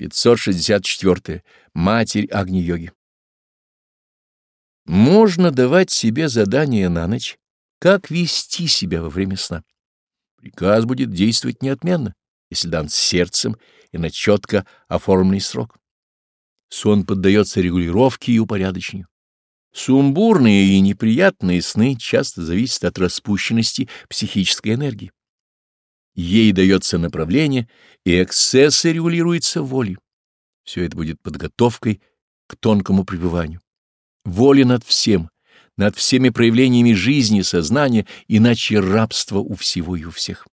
564. Матерь Агни-йоги. Можно давать себе задание на ночь, как вести себя во время сна. Приказ будет действовать неотменно, если дан сердцем и на четко оформленный срок. Сон поддается регулировке и упорядочению. Сумбурные и неприятные сны часто зависят от распущенности психической энергии. Ей дается направление, и эксцессы регулируются волей. Все это будет подготовкой к тонкому пребыванию. Воля над всем, над всеми проявлениями жизни, сознания, иначе рабство у всего и у всех.